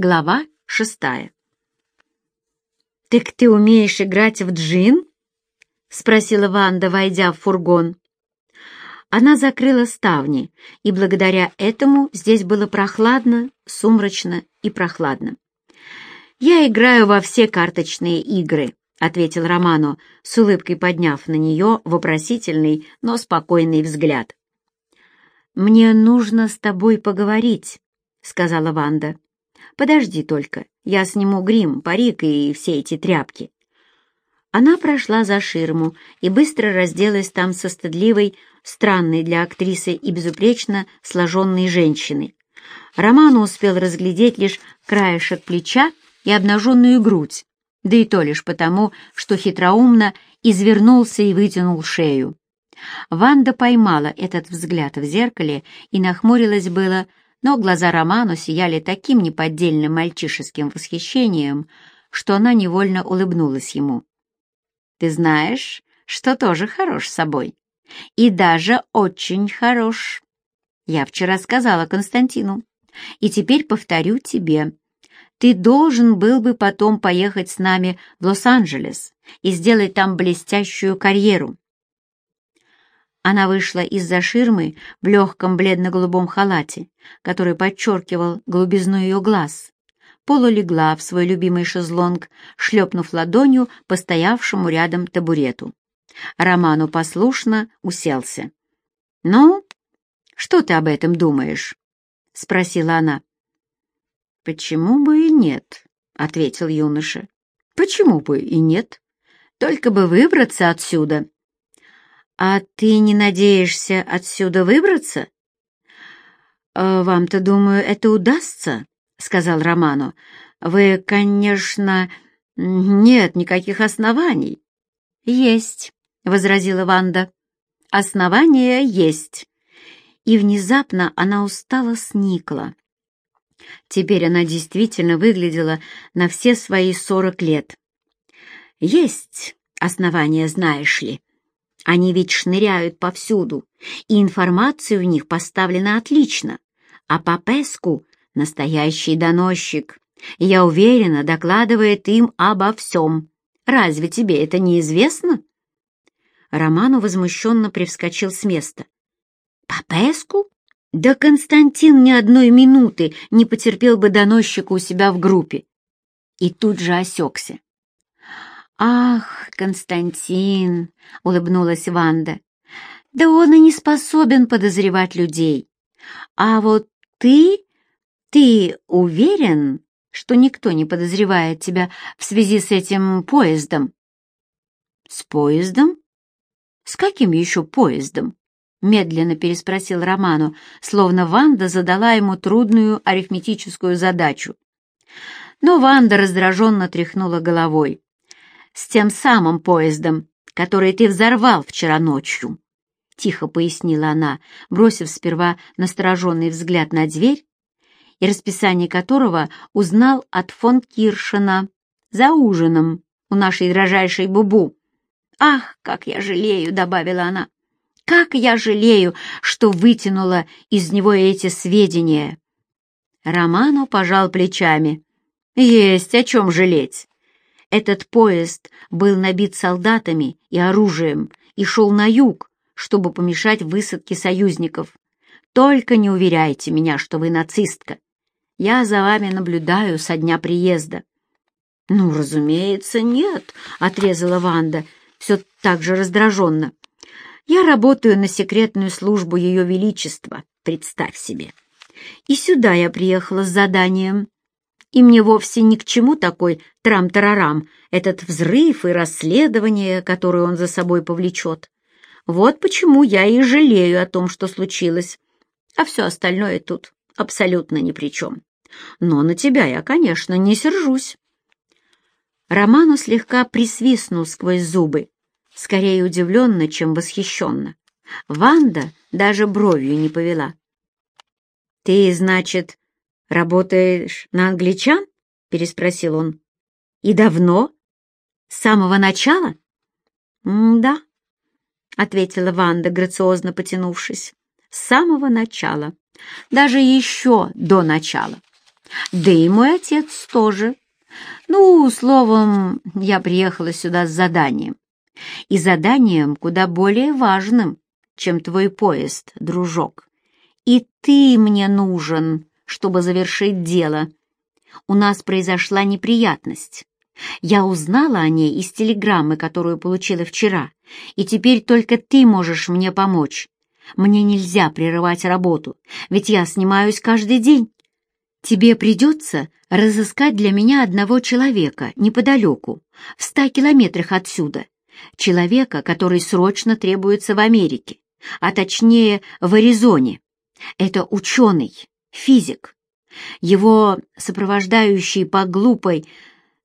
Глава шестая. «Так ты умеешь играть в джин?» — спросила Ванда, войдя в фургон. Она закрыла ставни, и благодаря этому здесь было прохладно, сумрачно и прохладно. «Я играю во все карточные игры», — ответил Романо, с улыбкой подняв на нее вопросительный, но спокойный взгляд. «Мне нужно с тобой поговорить», — сказала Ванда. «Подожди только, я сниму грим, парик и все эти тряпки». Она прошла за ширму и быстро разделась там со стыдливой, странной для актрисы и безупречно сложенной женщины. Роману успел разглядеть лишь краешек плеча и обнаженную грудь, да и то лишь потому, что хитроумно извернулся и вытянул шею. Ванда поймала этот взгляд в зеркале и нахмурилась было, но глаза Роману сияли таким неподдельным мальчишеским восхищением, что она невольно улыбнулась ему. «Ты знаешь, что тоже хорош собой. И даже очень хорош. Я вчера сказала Константину, и теперь повторю тебе. Ты должен был бы потом поехать с нами в Лос-Анджелес и сделать там блестящую карьеру. Она вышла из-за ширмы в легком бледно-голубом халате, который подчеркивал голубизну ее глаз. Полулегла в свой любимый шезлонг, шлепнув ладонью по стоявшему рядом табурету. Роману послушно уселся. «Ну, что ты об этом думаешь?» — спросила она. «Почему бы и нет?» — ответил юноша. «Почему бы и нет? Только бы выбраться отсюда». «А ты не надеешься отсюда выбраться?» «Э, «Вам-то, думаю, это удастся», — сказал Роману. «Вы, конечно, нет никаких оснований». «Есть», — возразила Ванда. «Основания есть». И внезапно она устало сникла. Теперь она действительно выглядела на все свои сорок лет. «Есть основания, знаешь ли», они ведь шныряют повсюду, и информация у них поставлена отлично. А Папеску — настоящий доносчик. Я уверена, докладывает им обо всем. Разве тебе это не известно?» Роману возмущенно привскочил с места. «Папеску? Да Константин ни одной минуты не потерпел бы доносчика у себя в группе». И тут же осекся. «Ах, Константин!» — улыбнулась Ванда. «Да он и не способен подозревать людей. А вот ты... ты уверен, что никто не подозревает тебя в связи с этим поездом?» «С поездом? С каким еще поездом?» — медленно переспросил Роману, словно Ванда задала ему трудную арифметическую задачу. Но Ванда раздраженно тряхнула головой с тем самым поездом, который ты взорвал вчера ночью», — тихо пояснила она, бросив сперва настороженный взгляд на дверь, и расписание которого узнал от фон Киршена за ужином у нашей дрожайшей Бубу. «Ах, как я жалею!» — добавила она. «Как я жалею, что вытянула из него эти сведения!» Роману пожал плечами. «Есть о чем жалеть. Этот поезд был набит солдатами и оружием и шел на юг, чтобы помешать высадке союзников. Только не уверяйте меня, что вы нацистка. Я за вами наблюдаю со дня приезда». «Ну, разумеется, нет», — отрезала Ванда, все так же раздраженно. «Я работаю на секретную службу Ее Величества, представь себе. И сюда я приехала с заданием и мне вовсе ни к чему такой трам-тарарам, этот взрыв и расследование, которое он за собой повлечет. Вот почему я и жалею о том, что случилось, а все остальное тут абсолютно ни при чем. Но на тебя я, конечно, не сержусь. Роману слегка присвистнул сквозь зубы, скорее удивленно, чем восхищенно. Ванда даже бровью не повела. «Ты, значит, «Работаешь на англичан?» — переспросил он. «И давно? С самого начала?» «Да», — ответила Ванда, грациозно потянувшись. «С самого начала. Даже еще до начала. Да и мой отец тоже. Ну, словом, я приехала сюда с заданием. И заданием куда более важным, чем твой поезд, дружок. И ты мне нужен, чтобы завершить дело. У нас произошла неприятность. Я узнала о ней из телеграммы, которую получила вчера, и теперь только ты можешь мне помочь. Мне нельзя прерывать работу, ведь я снимаюсь каждый день. Тебе придется разыскать для меня одного человека неподалеку, в ста километрах отсюда. Человека, который срочно требуется в Америке, а точнее в Аризоне. Это ученый, физик. Его сопровождающие по глупой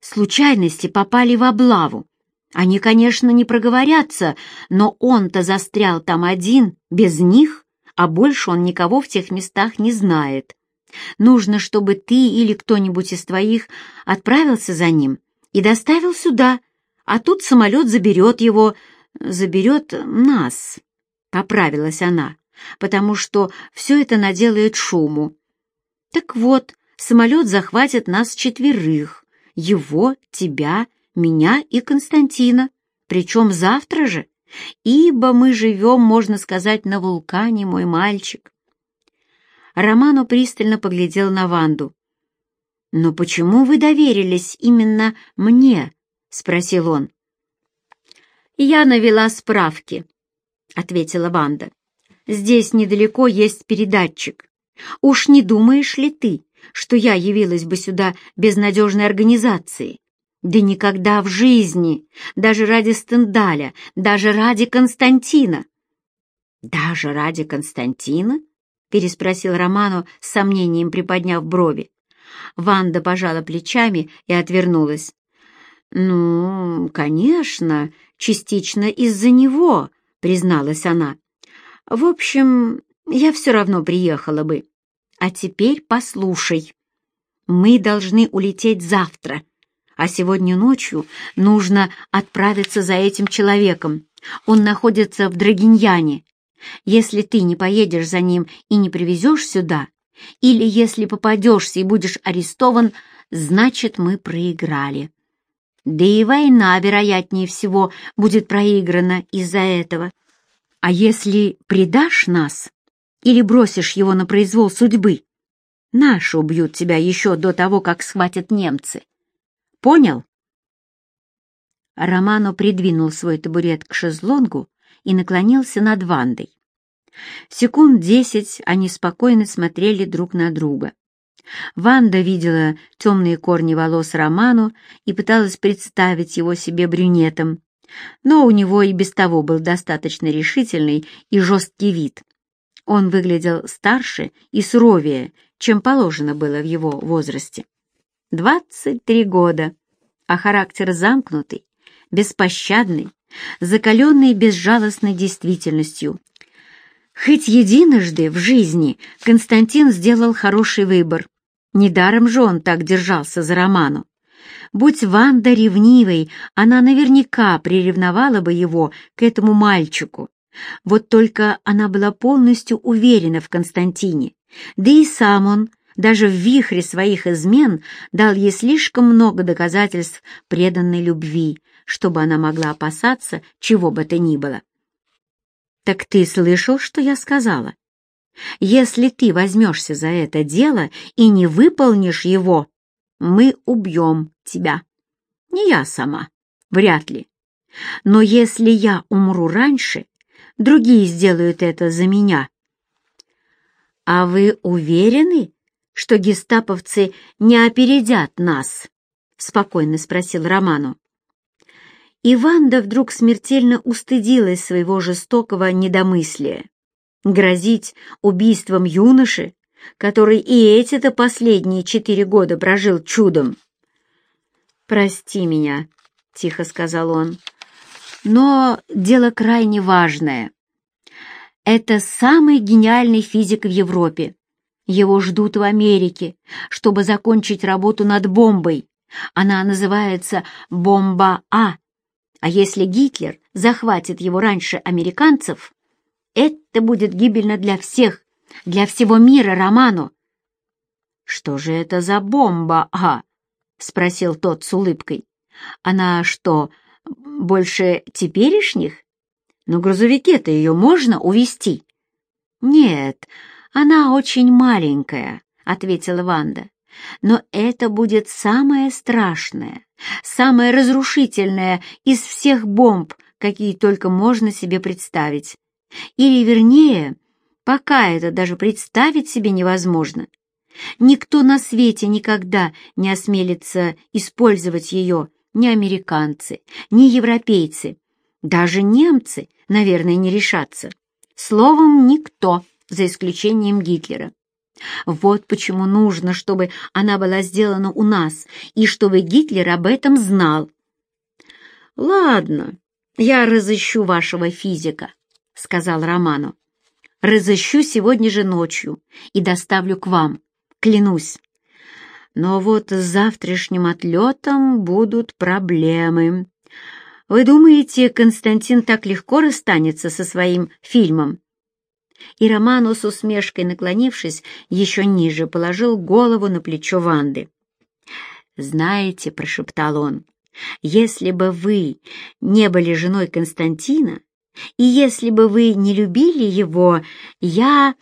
случайности попали в облаву. Они, конечно, не проговорятся, но он-то застрял там один, без них, а больше он никого в тех местах не знает. Нужно, чтобы ты или кто-нибудь из твоих отправился за ним и доставил сюда, а тут самолет заберет его, заберет нас, — поправилась она, потому что все это наделает шуму. Так вот, самолет захватит нас четверых, его, тебя, меня и Константина, причем завтра же, ибо мы живем, можно сказать, на вулкане, мой мальчик. Романо пристально поглядел на Ванду. «Но почему вы доверились именно мне?» — спросил он. «Я навела справки», — ответила Ванда. «Здесь недалеко есть передатчик. Уж не думаешь ли ты, что я явилась бы сюда без надежной организации? Да никогда в жизни, даже ради Стендаля, даже ради Константина». «Даже ради Константина?» переспросил Роману с сомнением, приподняв брови. Ванда пожала плечами и отвернулась. «Ну, конечно, частично из-за него», — призналась она. «В общем, я все равно приехала бы. А теперь послушай. Мы должны улететь завтра, а сегодня ночью нужно отправиться за этим человеком. Он находится в Драгиньяне. Если ты не поедешь за ним и не привезешь сюда, или если попадешься и будешь арестован, значит, мы проиграли. Да и война, вероятнее всего, будет проиграна из-за этого. А если предашь нас или бросишь его на произвол судьбы, наши убьют тебя еще до того, как схватят немцы. Понял? Романо придвинул свой табурет к шезлонгу и наклонился над Вандой. Секунд десять они спокойно смотрели друг на друга. Ванда видела темные корни волос Роману и пыталась представить его себе брюнетом, но у него и без того был достаточно решительный и жесткий вид. Он выглядел старше и суровее, чем положено было в его возрасте. Двадцать три года, а характер замкнутый, беспощадный, закаленный безжалостной действительностью. Хоть единожды в жизни Константин сделал хороший выбор. Недаром же он так держался за Роману. Будь Ванда ревнивой, она наверняка приревновала бы его к этому мальчику. Вот только она была полностью уверена в Константине. Да и сам он, даже в вихре своих измен, дал ей слишком много доказательств преданной любви, чтобы она могла опасаться чего бы то ни было. «Так ты слышал, что я сказала? Если ты возьмешься за это дело и не выполнишь его, мы убьем тебя. Не я сама, вряд ли. Но если я умру раньше, другие сделают это за меня». «А вы уверены, что гестаповцы не опередят нас?» — спокойно спросил Роману. И Ванда вдруг смертельно устыдилась своего жестокого недомыслия. Грозить убийством юноши, который и эти-то последние четыре года прожил чудом. «Прости меня», — тихо сказал он, — «но дело крайне важное. Это самый гениальный физик в Европе. Его ждут в Америке, чтобы закончить работу над бомбой. Она называется «Бомба-А», а если Гитлер захватит его раньше американцев, это будет гибельно для всех, для всего мира, Роману. «Что же это за бомба, а?» — спросил тот с улыбкой. «Она что, больше теперешних? Но грузовике-то ее можно увезти?» «Нет, она очень маленькая», — ответила Ванда. «Но это будет самое страшное, самое разрушительное из всех бомб, какие только можно себе представить. Или, вернее, пока это даже представить себе невозможно. Никто на свете никогда не осмелится использовать ее, ни американцы, ни европейцы, даже немцы, наверное, не решатся. Словом, никто, за исключением Гитлера. Вот почему нужно, чтобы она была сделана у нас, и чтобы Гитлер об этом знал. «Ладно, я разыщу вашего физика», — сказал Роману. «Разыщу сегодня же ночью и доставлю к вам клянусь. Но вот с завтрашним отлетом будут проблемы. Вы думаете, Константин так легко расстанется со своим фильмом? И Роману с усмешкой наклонившись еще ниже, положил голову на плечо Ванды. «Знаете», — прошептал он, — «если бы вы не были женой Константина, и если бы вы не любили его, я...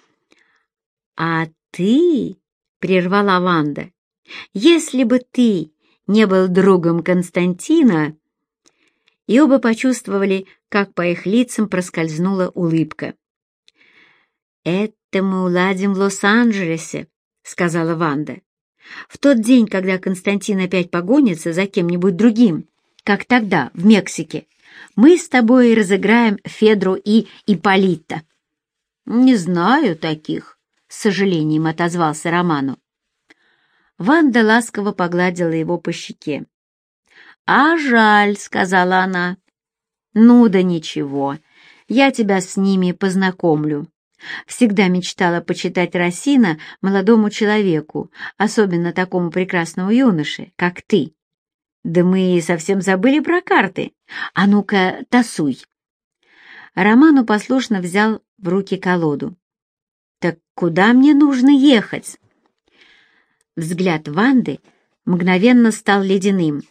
А ты...» прервала Ванда. «Если бы ты не был другом Константина...» И оба почувствовали, как по их лицам проскользнула улыбка. «Это мы уладим в Лос-Анджелесе», — сказала Ванда. «В тот день, когда Константин опять погонится за кем-нибудь другим, как тогда, в Мексике, мы с тобой разыграем Федру и Ипполита». «Не знаю таких», с сожалением отозвался Роману. Ванда ласково погладила его по щеке. «А жаль», — сказала она. «Ну да ничего, я тебя с ними познакомлю. Всегда мечтала почитать Росина молодому человеку, особенно такому прекрасному юноше, как ты. Да мы совсем забыли про карты. А ну-ка, тасуй». Роману послушно взял в руки колоду. «Так куда мне нужно ехать?» Взгляд Ванды мгновенно стал ледяным.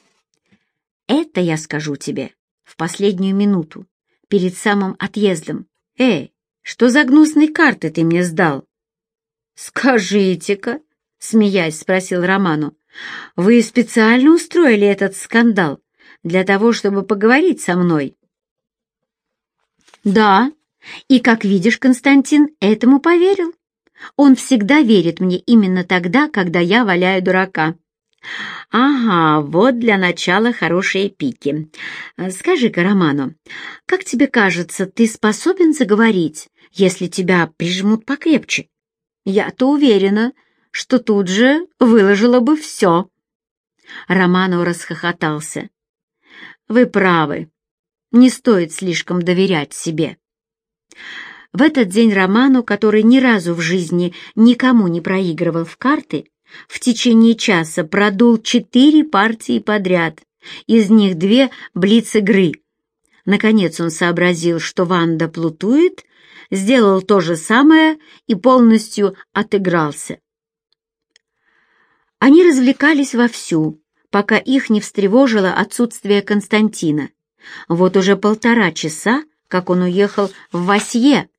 «Это я скажу тебе в последнюю минуту, перед самым отъездом. Эй, что за гнусные карты ты мне сдал?» «Скажите-ка», — смеясь спросил Роману, — «вы специально устроили этот скандал для того, чтобы поговорить со мной?» «Да, и, как видишь, Константин этому поверил. Он всегда верит мне именно тогда, когда я валяю дурака. Ага, вот для начала хорошие пики. Скажи-ка, Роману, как тебе кажется, ты способен заговорить, если тебя прижмут покрепче? Я-то уверена, что тут же выложила бы все. Роману расхохотался. Вы правы, не стоит слишком доверять себе. В этот день Роману, который ни разу в жизни никому не проигрывал в карты, в течение часа продул четыре партии подряд, из них две блиц-игры. Наконец он сообразил, что Ванда плутует, сделал то же самое и полностью отыгрался. Они развлекались вовсю, пока их не встревожило отсутствие Константина. Вот уже полтора часа, как он уехал в Васье,